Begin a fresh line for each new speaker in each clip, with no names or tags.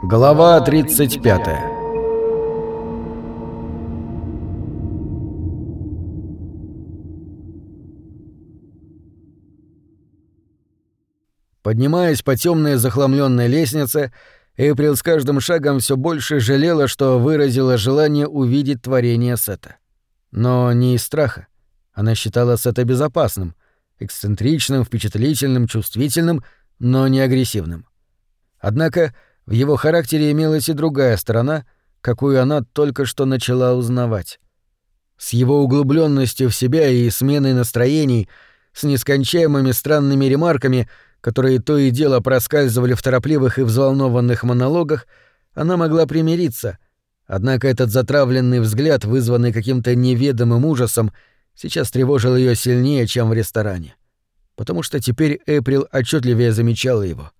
Глава 35 Поднимаясь по темной захламленной лестнице, Эйприл с каждым шагом все больше жалела, что выразила желание увидеть творение Сета. Но не из страха. Она считала Сета безопасным, эксцентричным, впечатлительным, чувствительным, но не агрессивным. Однако в его характере имелась и другая сторона, какую она только что начала узнавать. С его углубленностью в себя и сменой настроений, с нескончаемыми странными ремарками, которые то и дело проскальзывали в торопливых и взволнованных монологах, она могла примириться. Однако этот затравленный взгляд, вызванный каким-то неведомым ужасом, сейчас тревожил ее сильнее, чем в ресторане. Потому что теперь Эприл отчетливее замечала его.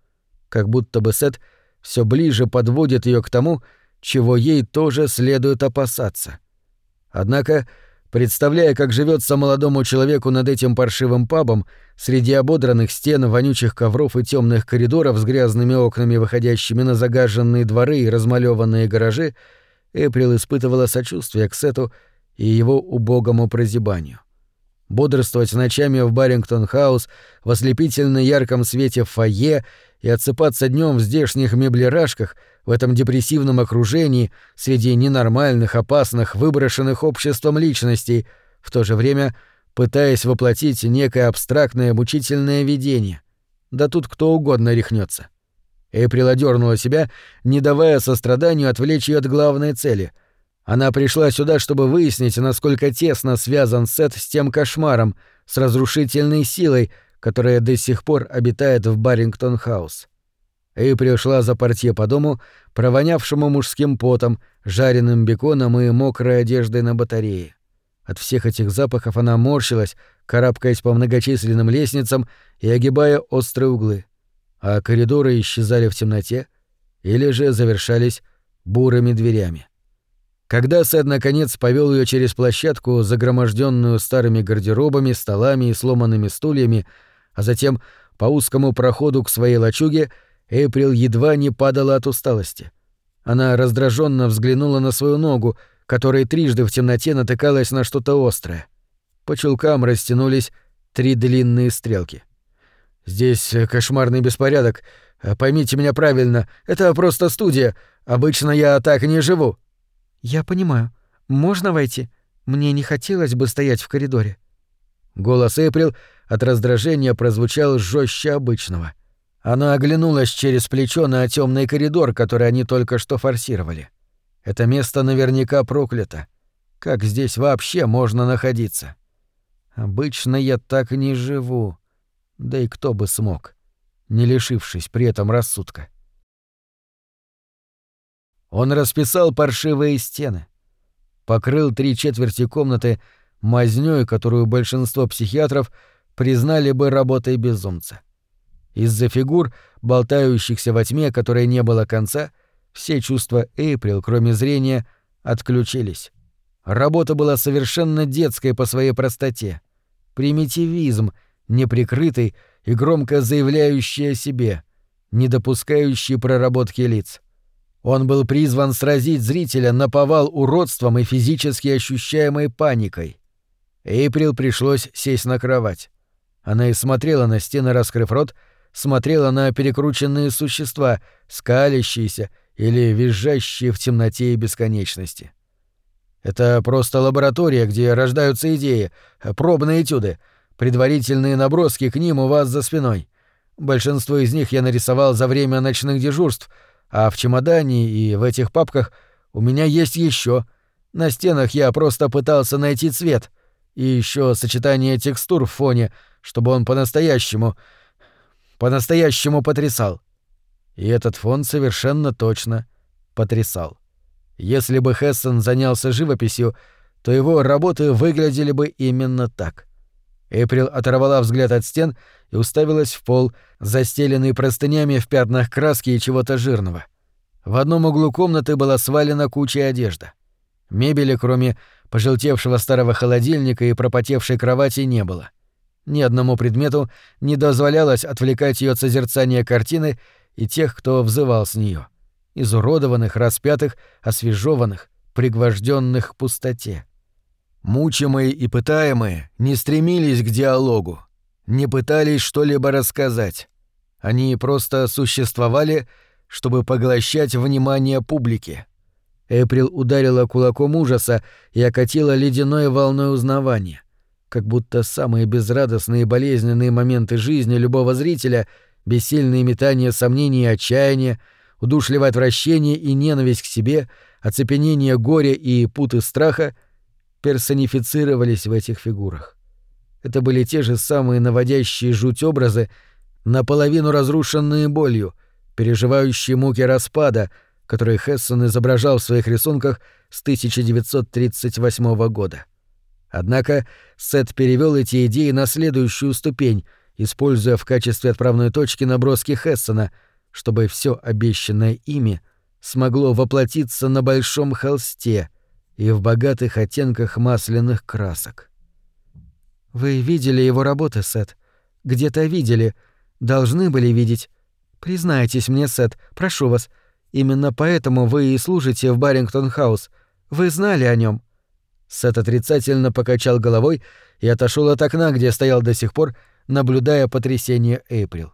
Как будто бы Сет — все ближе подводит ее к тому, чего ей тоже следует опасаться. Однако, представляя, как живется молодому человеку над этим паршивым пабом, среди ободранных стен, вонючих ковров и темных коридоров с грязными окнами, выходящими на загаженные дворы и размалеванные гаражи, Эприл испытывала сочувствие к Сету и его убогому прозябанию. Бодрствовать ночами в Барингтон-хаус в ослепительно ярком свете фойе и отсыпаться днем в здешних меблерашках, в этом депрессивном окружении, среди ненормальных, опасных, выброшенных обществом личностей, в то же время пытаясь воплотить некое абстрактное мучительное видение. Да тут кто угодно рехнется. Эйприл одернула себя, не давая состраданию отвлечь ее от главной цели. Она пришла сюда, чтобы выяснить, насколько тесно связан Сет с тем кошмаром, с разрушительной силой, которая до сих пор обитает в Барингтон-хаус. И пришла за портье по дому, провонявшему мужским потом, жареным беконом и мокрой одеждой на батарее. От всех этих запахов она морщилась, карабкаясь по многочисленным лестницам и огибая острые углы. А коридоры исчезали в темноте или же завершались бурыми дверями. Когда Сэд наконец повел ее через площадку, загроможденную старыми гардеробами, столами и сломанными стульями, а затем по узкому проходу к своей лачуге Эйприл едва не падала от усталости. Она раздраженно взглянула на свою ногу, которая трижды в темноте натыкалась на что-то острое. По чулкам растянулись три длинные стрелки. «Здесь кошмарный беспорядок. Поймите меня правильно, это просто студия. Обычно я так не живу».
«Я понимаю. Можно войти? Мне не хотелось бы стоять в коридоре».
Голос Эприл от раздражения прозвучал жестче обычного. Она оглянулась через плечо на темный коридор, который они только что форсировали. Это место наверняка проклято. Как здесь вообще можно находиться? Обычно я так не живу. Да и кто бы смог, не лишившись при этом рассудка. Он расписал паршивые стены, покрыл три четверти комнаты мазнёй, которую большинство психиатров — признали бы работой безумца. Из-за фигур, болтающихся во тьме, которой не было конца, все чувства Эйприл, кроме зрения, отключились. Работа была совершенно детской по своей простоте. Примитивизм, неприкрытый и громко заявляющий о себе, не допускающий проработки лиц. Он был призван сразить зрителя на повал уродством и физически ощущаемой паникой. Эйприл пришлось сесть на кровать. Она и смотрела на стены, раскрыв рот, смотрела на перекрученные существа, скалящиеся или визжащие в темноте и бесконечности. Это просто лаборатория, где рождаются идеи, пробные этюды, предварительные наброски к ним у вас за спиной. Большинство из них я нарисовал за время ночных дежурств, а в чемодане и в этих папках у меня есть еще. На стенах я просто пытался найти цвет. И еще сочетание текстур в фоне — чтобы он по-настоящему... по-настоящему потрясал. И этот фон совершенно точно потрясал. Если бы Хессен занялся живописью, то его работы выглядели бы именно так. Эприл оторвала взгляд от стен и уставилась в пол, застеленный простынями в пятнах краски и чего-то жирного. В одном углу комнаты была свалена куча одежды. Мебели, кроме пожелтевшего старого холодильника и пропотевшей кровати, не было. Ни одному предмету не дозволялось отвлекать ее от созерцания картины и тех, кто взывал с нее. изуродованных, распятых, освежеванных, пригвожденных к пустоте. Мучимые и пытаемые не стремились к диалогу, не пытались что-либо рассказать. Они просто существовали, чтобы поглощать внимание публики. Эприл ударила кулаком ужаса и окатила ледяной волной узнавания. Как будто самые безрадостные и болезненные моменты жизни любого зрителя, бессильные метания сомнений и отчаяния, удушливое отвращение и ненависть к себе, оцепенение горя и путы страха персонифицировались в этих фигурах. Это были те же самые наводящие жуть образы, наполовину разрушенные болью, переживающие муки распада, которые Хессон изображал в своих рисунках с 1938 года. Однако Сет перевел эти идеи на следующую ступень, используя в качестве отправной точки наброски Хессона, чтобы все обещанное ими смогло воплотиться на большом холсте и в богатых оттенках масляных красок. Вы видели его работы, Сет. Где-то видели. Должны были видеть. Признайтесь мне, Сет, прошу вас. Именно поэтому вы и служите в Баррингтон-хаус. Вы знали о нем. Сет отрицательно покачал головой и отошел от окна, где стоял до сих пор, наблюдая потрясение Эйприл.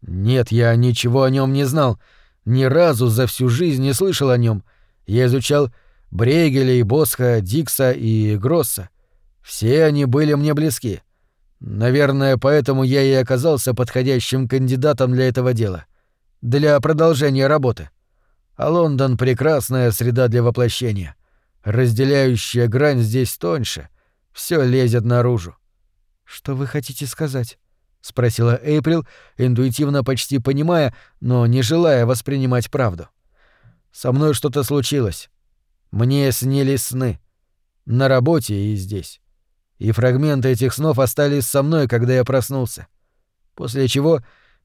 «Нет, я ничего о нем не знал. Ни разу за всю жизнь не слышал о нем. Я изучал Брейгеля и Босха, Дикса и Гросса. Все они были мне близки. Наверное, поэтому я и оказался подходящим кандидатом для этого дела. Для продолжения работы. А Лондон — прекрасная среда для воплощения. Разделяющая грань здесь тоньше. Все лезет наружу. «Что вы хотите сказать?» — спросила Эйприл, интуитивно почти понимая, но не желая воспринимать правду. «Со мной что-то случилось. Мне снились сны. На работе и здесь и фрагменты этих снов остались со мной, когда я проснулся. После чего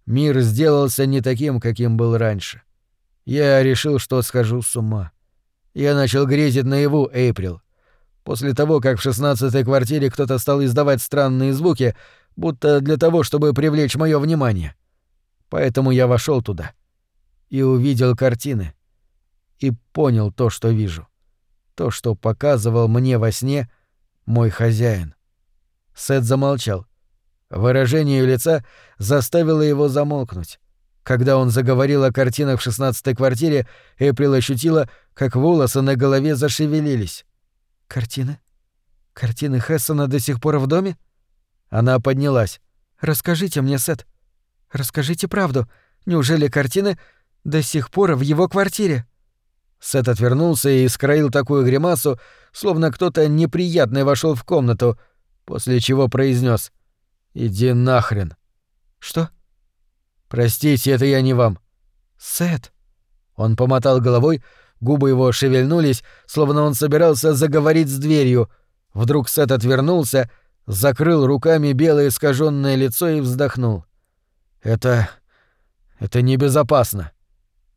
мир сделался не таким, каким был раньше. Я решил, что схожу с ума. Я начал грезить наяву Эйприл. После того, как в шестнадцатой квартире кто-то стал издавать странные звуки, будто для того, чтобы привлечь мое внимание. Поэтому я вошел туда и увидел картины. И понял то, что вижу. То, что показывал мне во сне — мой хозяин. Сет замолчал. Выражение ее лица заставило его замолкнуть. Когда он заговорил о картинах в шестнадцатой квартире, Эприл ощутила, как волосы на голове зашевелились. «Картины? Картины Хессона до сих пор в доме?» Она поднялась. «Расскажите мне, Сет. Расскажите правду. Неужели картины до сих пор в его квартире?» Сет отвернулся и скроил такую гримасу, словно кто-то неприятный вошел в комнату, после чего произнес: «Иди нахрен». «Что?» «Простите, это я не вам». «Сет». Он помотал головой, губы его шевельнулись, словно он собирался заговорить с дверью. Вдруг Сет отвернулся, закрыл руками белое искаженное лицо и вздохнул. «Это... это небезопасно».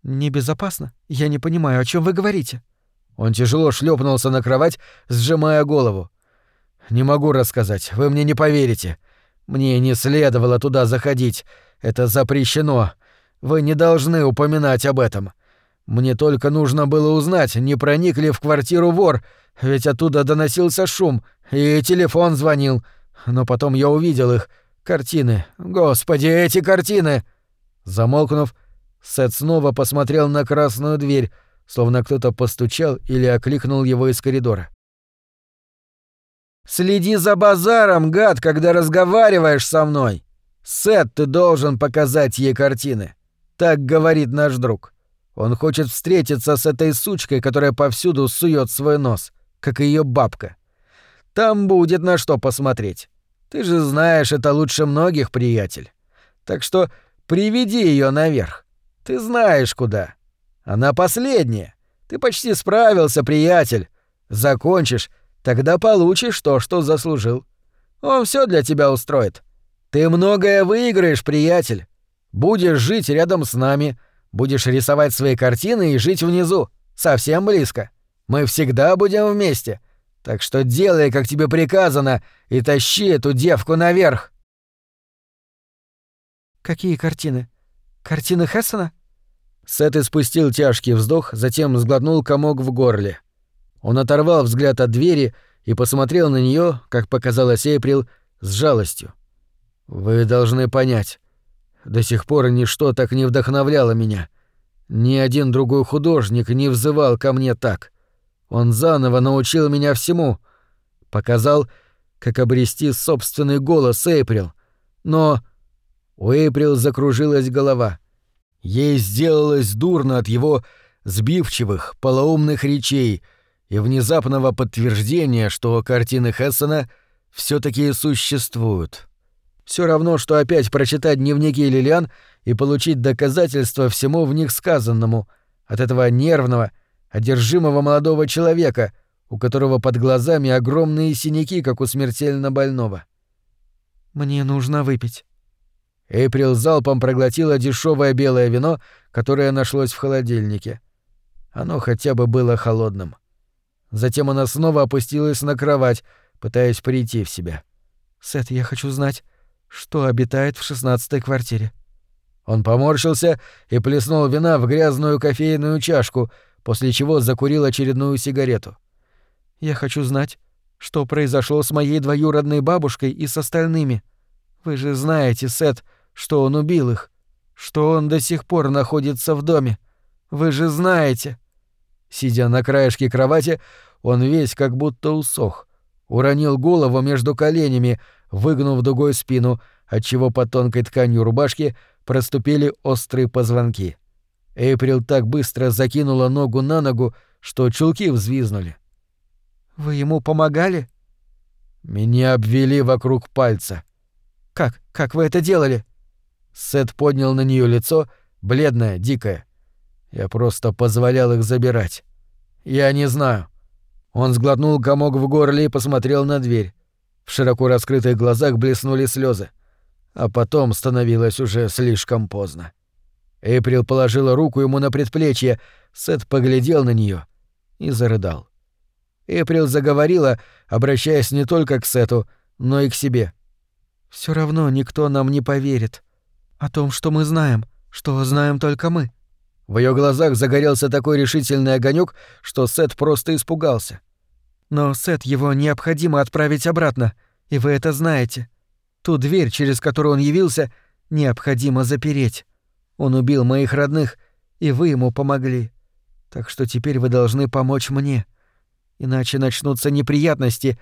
«Небезопасно? Я не понимаю, о чем вы говорите?» Он тяжело шлепнулся на кровать, сжимая голову. «Не могу рассказать, вы мне не поверите. Мне не следовало туда заходить. Это запрещено. Вы не должны упоминать об этом. Мне только нужно было узнать, не проник ли в квартиру вор, ведь оттуда доносился шум, и телефон звонил. Но потом я увидел их. Картины. Господи, эти картины!» Замолкнув, Сет снова посмотрел на красную дверь, словно кто-то постучал или окликнул его из коридора. «Следи за базаром, гад, когда разговариваешь со мной! Сет, ты должен показать ей картины!» Так говорит наш друг. Он хочет встретиться с этой сучкой, которая повсюду сует свой нос, как ее бабка. Там будет на что посмотреть. Ты же знаешь это лучше многих, приятель. Так что приведи ее наверх. Ты знаешь куда. Она последняя. Ты почти справился, приятель. Закончишь, тогда получишь то, что заслужил. Он все для тебя устроит. Ты многое выиграешь, приятель. Будешь жить рядом с нами, будешь рисовать свои картины и жить внизу, совсем близко. Мы всегда будем вместе. Так что делай, как тебе приказано, и тащи эту девку наверх. Какие картины? Картины Хессона? Сет испустил тяжкий вздох, затем сглотнул комок в горле. Он оторвал взгляд от двери и посмотрел на нее, как показалось Эйприл, с жалостью. «Вы должны понять. До сих пор ничто так не вдохновляло меня. Ни один другой художник не взывал ко мне так. Он заново научил меня всему. Показал, как обрести собственный голос Эйприл. Но у Эйприл закружилась голова. Ей сделалось дурно от его сбивчивых, полоумных речей и внезапного подтверждения, что картины Хессона все таки существуют. Все равно, что опять прочитать дневники Лилиан и получить доказательства всему в них сказанному от этого нервного, одержимого молодого человека, у которого под глазами огромные синяки, как у смертельно больного.
«Мне нужно выпить».
Эйприл залпом проглотила дешевое белое вино, которое нашлось в холодильнике. Оно хотя бы было холодным. Затем она снова опустилась на кровать, пытаясь прийти в себя.
«Сет, я хочу знать, что обитает в шестнадцатой квартире».
Он поморщился и плеснул вина в грязную кофейную чашку, после чего закурил очередную сигарету.
«Я хочу знать, что произошло с моей двоюродной бабушкой и с остальными. Вы же знаете, Сет, что он убил их, что он до сих пор находится в доме. Вы же знаете».
Сидя на краешке кровати, он весь как будто усох, уронил голову между коленями, выгнув дугой спину, отчего под тонкой тканью рубашки проступили острые позвонки. Эйприл так быстро закинула ногу на ногу, что чулки взвизнули.
«Вы ему помогали?»
«Меня обвели вокруг пальца».
«Как? Как вы это делали?»
Сет поднял на нее лицо, бледное, дикое. Я просто позволял их забирать. Я не знаю. Он сглотнул комок в горле и посмотрел на дверь. В широко раскрытых глазах блеснули слезы. А потом становилось уже слишком поздно. Эйприл положила руку ему на предплечье, Сет поглядел на нее и зарыдал. Эйприл заговорила, обращаясь не только к Сету, но и к себе.
Все равно никто нам не поверит. О том, что мы знаем, что знаем только мы».
В ее глазах загорелся такой решительный огонек, что Сет просто испугался.
«Но, Сет, его необходимо отправить обратно, и вы это знаете. Ту дверь, через которую он явился, необходимо запереть. Он убил моих родных, и вы ему помогли. Так что теперь вы должны помочь мне. Иначе начнутся неприятности,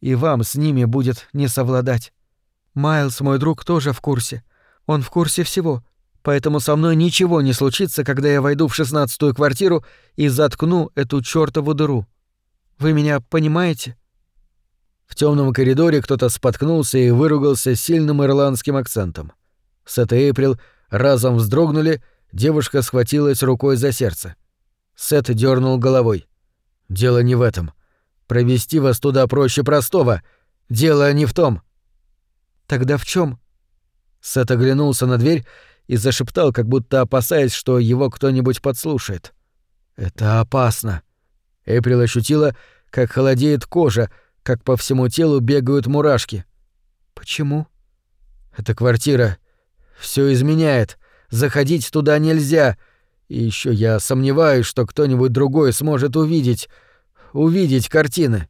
и вам с ними будет не совладать. Майлз, мой друг, тоже в курсе. Он в курсе всего, поэтому со мной ничего не случится, когда я войду в шестнадцатую квартиру и заткну эту чёртову дыру. Вы меня понимаете?»
В темном коридоре кто-то споткнулся и выругался сильным ирландским акцентом. Сет и Эйприл разом вздрогнули, девушка схватилась рукой за сердце. Сет дернул головой. «Дело не в этом. Провести вас туда проще простого. Дело не в том».
«Тогда в чем?
Сет оглянулся на дверь и зашептал, как будто опасаясь, что его кто-нибудь подслушает. «Это опасно». Эприл ощутила, как холодеет кожа, как по всему телу бегают мурашки.
«Почему?»
«Эта квартира все изменяет. Заходить туда нельзя. И еще я сомневаюсь, что кто-нибудь другой сможет увидеть... увидеть картины».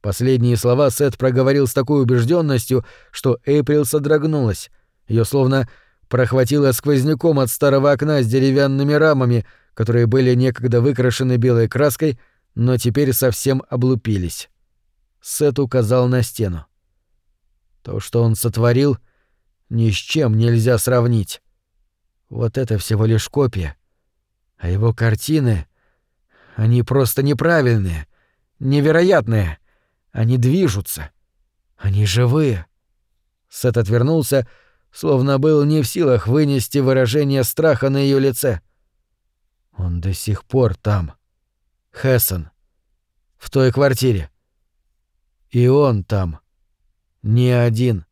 Последние слова Сет проговорил с такой убежденностью, что Эйприл содрогнулась. Ее словно прохватило сквозняком от старого окна с деревянными рамами, которые были некогда выкрашены белой краской, но теперь совсем облупились. Сет указал на стену. То, что он сотворил, ни с чем нельзя сравнить. Вот это всего лишь копия. А его картины... Они просто неправильные, невероятные. Они движутся. Они живые. Сет отвернулся, словно был не в силах вынести выражение страха на ее лице. Он до сих пор там. Хессон. В той квартире. И он там. Не один.